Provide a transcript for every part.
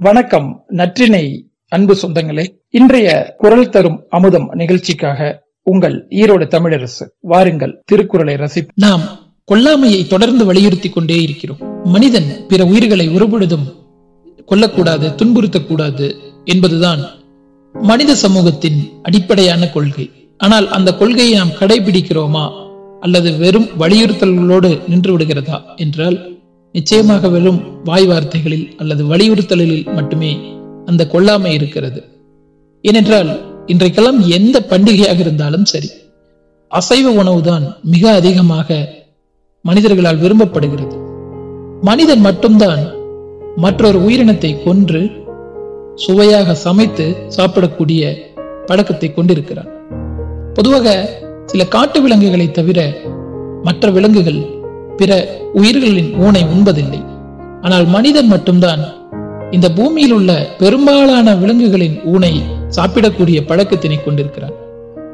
வணக்கம் நற்றினை அன்பு சொந்தங்களே. இன்றைய குரல் தரும் அமுதம் நிகழ்ச்சிக்காக உங்கள் ஈரோடு தமிழரசு வாருங்கள் திருக்குறளை ரசி நாம் கொல்லாமையை தொடர்ந்து வலியுறுத்தி கொண்டே இருக்கிறோம். மனிதன் பிற உயிர்களை ஒருபொழுதும் கொல்லக்கூடாது துன்புறுத்தக்கூடாது என்பதுதான் மனித சமூகத்தின் அடிப்படையான கொள்கை. ஆனால் அந்த கொள்கையை நாம் கடைபிடிக்கிறோமா அல்லது வெறும் வலியுறுத்தல்களோடு நின்று விடுகிறதா என்றால் நிச்சயமாக வெறும் வாய் வார்த்தைகளில் அல்லது வலியுறுத்தலில் மட்டுமே அந்த கொல்லாமை இருக்கிறது. ஏனென்றால் இன்றைக்கெல்லாம் எந்த பண்டிகையாக இருந்தாலும் சரி அசைவ உணவுதான் மிக அதிகமாக மனிதர்களால் விரும்பப்படுகிறது. மனிதன் மட்டும்தான் மற்றொரு உயிரினத்தை கொன்று சுவையாக சமைத்து சாப்பிடக்கூடிய பழக்கத்தை கொண்டிருக்கிறான். பொதுவாக சில காட்டு விலங்குகளை தவிர மற்ற விலங்குகள் பிற உயிர்களின் ஊனை உண்பதில்லை. ஆனால் மனிதன் மட்டும்தான் இந்த பூமியில் உள்ள பெரும்பாலான விலங்குகளின் ஊனை சாப்பிடக்கூடிய பழக்கத்தினை கொண்டிருக்கிறான்.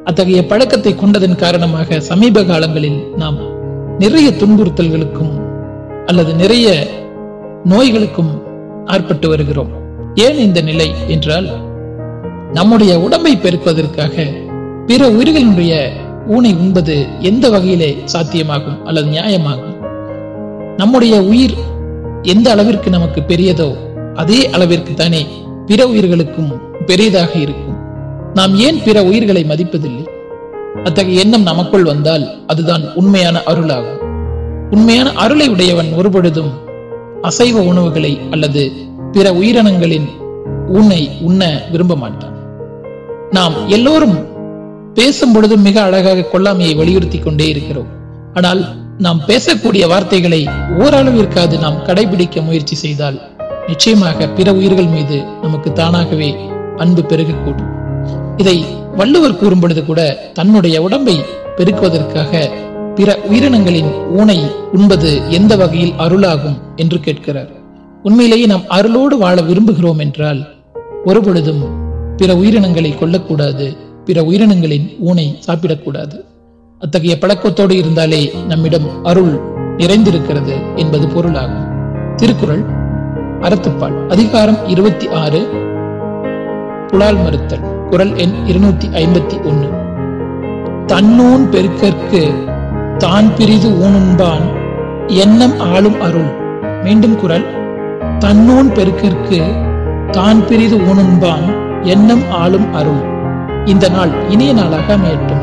அத்தகைய பழக்கத்தை கொண்டதன் காரணமாக சமீப காலங்களில் நாம் நிறைய துன்புறுத்தல்களுக்கும் அல்லது நிறைய நோய்களுக்கும் ஆட்பட்டு வருகிறோம். ஏன் இந்த நிலை என்றால் நம்முடைய உடம்பை பெருக்குவதற்காக பிற உயிர்களினுடைய ஊனை உண்பது எந்த வகையிலே சாத்தியமாகும் அல்லது நியாயமாகும்? நம்முடைய உயிர் எந்த அளவிற்கு நமக்கு பெரியதோ அதே அளவிற்கு தானே பிற உயிர்களுக்கும் பெரியதாக இருக்கும். நாம் ஏன் பிற உயிர்களை மதிப்பதில்லை? அத்தகைய எண்ணம் நமக்குள் வந்தால் அதுதான் உண்மையான அருளாகும். உண்மையான அருளை உடையவன் ஒருபொழுதும் அசைவ உணவுகளை அல்லது பிற உயிரினங்களின் உன்னை உண்ண விரும்ப மாட்டான். நாம் எல்லோரும் பேசும் பொழுதும் மிக அழகாக கொல்லாமையை வலியுறுத்தி கொண்டே இருக்கிறோம். ஆனால் நாம் பேசக்கூடிய வார்த்தைகளை ஓரளவிற்காது நாம் கடைபிடிக்க முயற்சி செய்தால் நிச்சயமாக பிற உயிர்கள் மீது நமக்கு தானாகவே அன்பு பெருகக்கூடும். இதை வள்ளுவர் கூறும் பொழுது கூட தன்னுடைய உடம்பை பெருக்குவதற்காக பிற உயிரினங்களின் ஊனை உண்பது எந்த வகையில் அருளாகும் என்று கேட்கிறார். உண்மையிலேயே நாம் அருளோடு வாழ விரும்புகிறோம் என்றால் ஒருபொழுதும் பிற உயிரினங்களை கொல்லக்கூடாது பிற உயிரினங்களின் ஊனை சாப்பிடக்கூடாது. அத்தகைய பழக்கத்தோடு இருந்தாலே நம்மிடம் அருள் நிறைந்திருக்கிறது என்பது பொருளாகும். திருக்குறள் அறத்துப்பால் அதிகாரம் இருபத்தி ஆறு புலால் மறுத்தல் குரல் எண் இருநூத்தி ஐம்பத்தி ஒன்னு தன்னூன் பெருக்கற்கு தான் பிரிது ஊனுண்பான் எண்ணம் ஆளும் அருள். மீண்டும் குரல் தன்னூன் பெருக்கிற்கு தான் பிரிது ஊனுண்பான் எண்ணம் ஆளும் அருள். இந்த நாள் இனிய நாளாக அமையட்டும்.